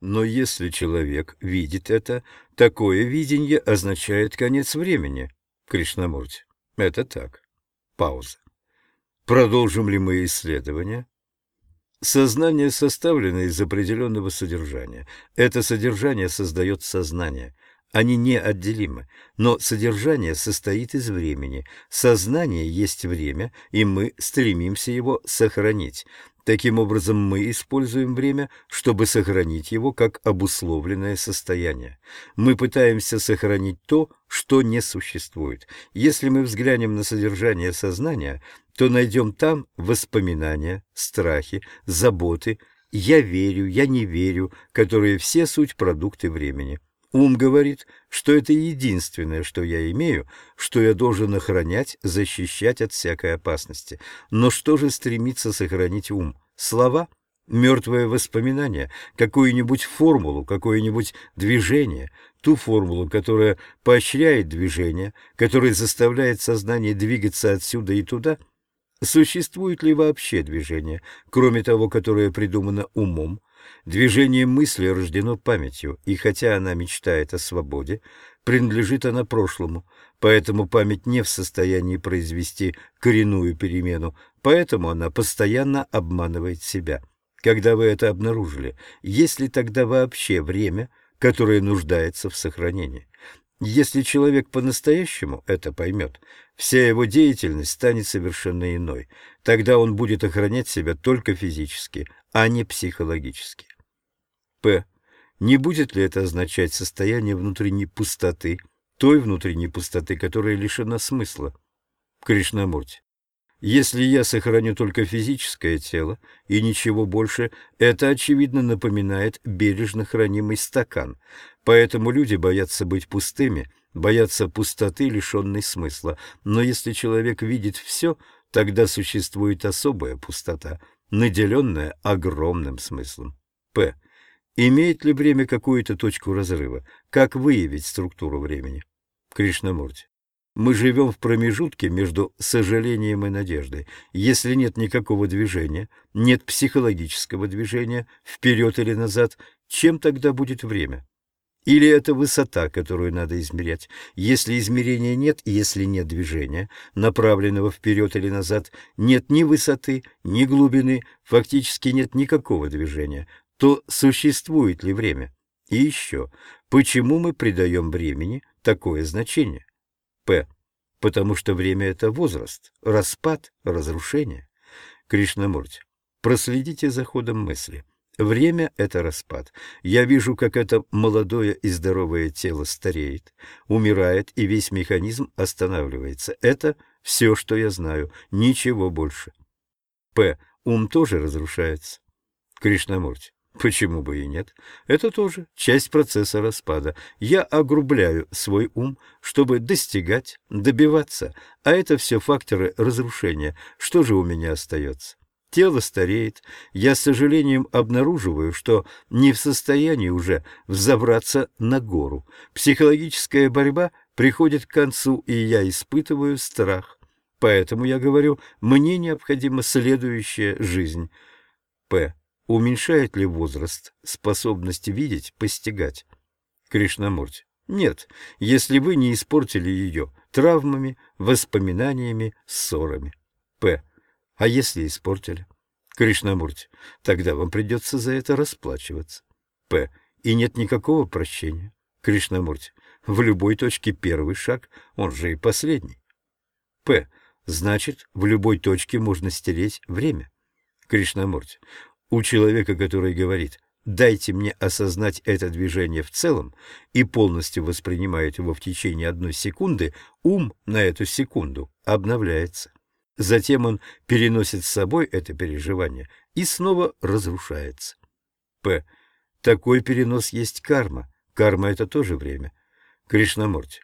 Но если человек видит это, такое видение означает конец времени. Кришнамурти. Это так. Пауза. Продолжим ли мы исследование? Сознание составлено из определенного содержания. Это содержание создает сознание. Они неотделимы, но содержание состоит из времени. Сознание есть время, и мы стремимся его сохранить. Таким образом, мы используем время, чтобы сохранить его как обусловленное состояние. Мы пытаемся сохранить то, что не существует. Если мы взглянем на содержание сознания, то найдем там воспоминания, страхи, заботы, «я верю», «я не верю», которые все суть продукты времени. Ум говорит, что это единственное, что я имею, что я должен охранять, защищать от всякой опасности. Но что же стремится сохранить ум? Слова? Мертвое воспоминание? Какую-нибудь формулу, какое-нибудь движение? Ту формулу, которая поощряет движение, которая заставляет сознание двигаться отсюда и туда? Существует ли вообще движение, кроме того, которое придумано умом? Движение мысли рождено памятью, и хотя она мечтает о свободе, принадлежит она прошлому, поэтому память не в состоянии произвести коренную перемену, поэтому она постоянно обманывает себя. Когда вы это обнаружили, есть ли тогда вообще время, которое нуждается в сохранении? Если человек по-настоящему это поймет, вся его деятельность станет совершенно иной. Тогда он будет охранять себя только физически, а не психологически. П. Не будет ли это означать состояние внутренней пустоты, той внутренней пустоты, которая лишена смысла? Кришнамурти. Если я сохраню только физическое тело и ничего больше, это, очевидно, напоминает бережно хранимый стакан. Поэтому люди боятся быть пустыми, боятся пустоты, лишенной смысла. Но если человек видит все, тогда существует особая пустота, наделенная огромным смыслом. П. Имеет ли время какую-то точку разрыва? Как выявить структуру времени? Кришнамурти. Мы живем в промежутке между сожалением и надеждой. Если нет никакого движения, нет психологического движения, вперед или назад, чем тогда будет время? Или это высота, которую надо измерять? Если измерения нет, если нет движения, направленного вперед или назад, нет ни высоты, ни глубины, фактически нет никакого движения, то существует ли время? И еще, почему мы придаем времени такое значение? П. Потому что время — это возраст, распад, разрушение. Кришнамурти, проследите за ходом мысли. Время — это распад. Я вижу, как это молодое и здоровое тело стареет, умирает, и весь механизм останавливается. Это все, что я знаю, ничего больше. П. Ум тоже разрушается. Кришнамурти. Почему бы и нет? Это тоже часть процесса распада. Я огрубляю свой ум, чтобы достигать, добиваться, а это все факторы разрушения. Что же у меня остается? Тело стареет. Я с сожалением обнаруживаю, что не в состоянии уже взобраться на гору. Психологическая борьба приходит к концу, и я испытываю страх. Поэтому я говорю, мне необходима следующая жизнь. П. Уменьшает ли возраст способность видеть, постигать? Кришнамурти. Нет, если вы не испортили ее травмами, воспоминаниями, ссорами. П. А если испортили? Кришнамурти. Тогда вам придется за это расплачиваться. П. И нет никакого прощения. Кришнамурти. В любой точке первый шаг, он же и последний. П. Значит, в любой точке можно стереть время. Кришнамурти. У человека, который говорит «дайте мне осознать это движение в целом» и полностью воспринимает его в течение одной секунды, ум на эту секунду обновляется. Затем он переносит с собой это переживание и снова разрушается. П. Такой перенос есть карма. Карма — это тоже время. Кришнамурти.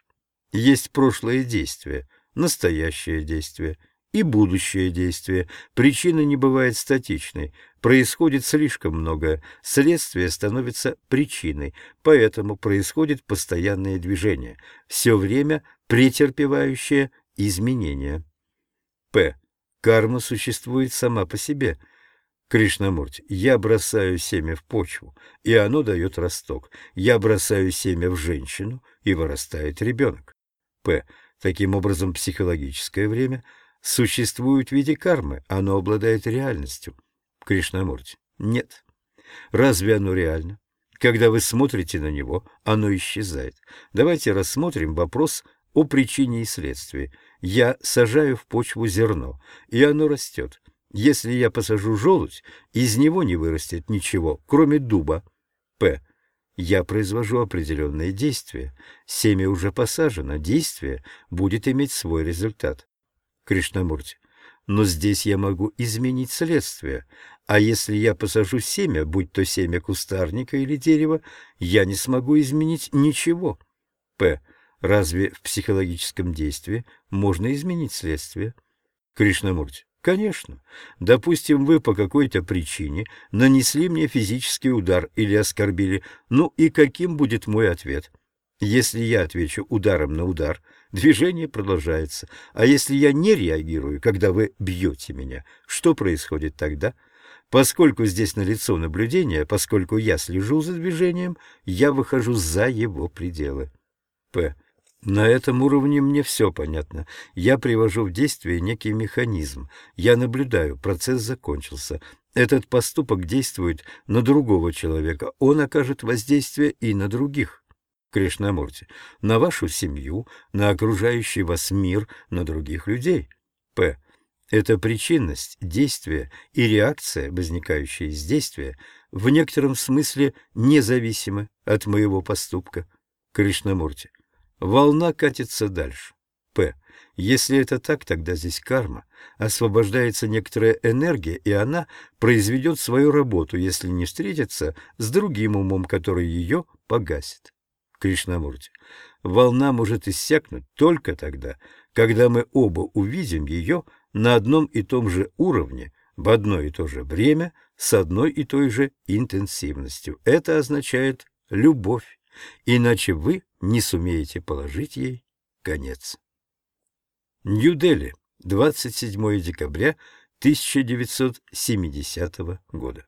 Есть прошлое действие, настоящее действие — и будущее действие. Причина не бывает статичной. Происходит слишком многое. Следствие становится причиной. Поэтому происходит постоянное движение. Все время претерпевающее изменения. П. Карма существует сама по себе. Кришнамурти, я бросаю семя в почву, и оно дает росток. Я бросаю семя в женщину, и вырастает ребенок. П. Таким образом, психологическое время существует в виде кармы, оно обладает реальностью. Кришнамурти. Нет. Разве оно реально? Когда вы смотрите на него, оно исчезает. Давайте рассмотрим вопрос о причине и следствии. Я сажаю в почву зерно, и оно растет. Если я посажу желудь, из него не вырастет ничего, кроме дуба. П. Я произвожу определенные действия. Семя уже посажено, действие будет иметь свой результат. Кришнамурти. Но здесь я могу изменить следствие. А если я посажу семя, будь то семя кустарника или дерева, я не смогу изменить ничего. П. Разве в психологическом действии можно изменить следствие? Кришнамурти. Конечно. Допустим, вы по какой-то причине нанесли мне физический удар или оскорбили. Ну и каким будет мой ответ? Если я отвечу ударом на удар, движение продолжается. А если я не реагирую, когда вы бьете меня, что происходит тогда? Поскольку здесь налицо наблюдение, поскольку я слежу за движением, я выхожу за его пределы. П. На этом уровне мне все понятно. Я привожу в действие некий механизм. Я наблюдаю, процесс закончился. Этот поступок действует на другого человека. Он окажет воздействие и на других. Кришнамурти, на вашу семью, на окружающий вас мир, на других людей. П. Эта причинность, действие и реакция, возникающие из действия, в некотором смысле независимы от моего поступка. Кришнамурти. Волна катится дальше. П. Если это так, тогда здесь карма. Освобождается некоторая энергия, и она произведет свою работу, если не встретится с другим умом, который ее погасит. Кришнамурти. Волна может иссякнуть только тогда, когда мы оба увидим ее на одном и том же уровне, в одно и то же время, с одной и той же интенсивностью. Это означает любовь иначе вы не сумеете положить ей конец. Нью-Дели, 27 декабря 1970 года.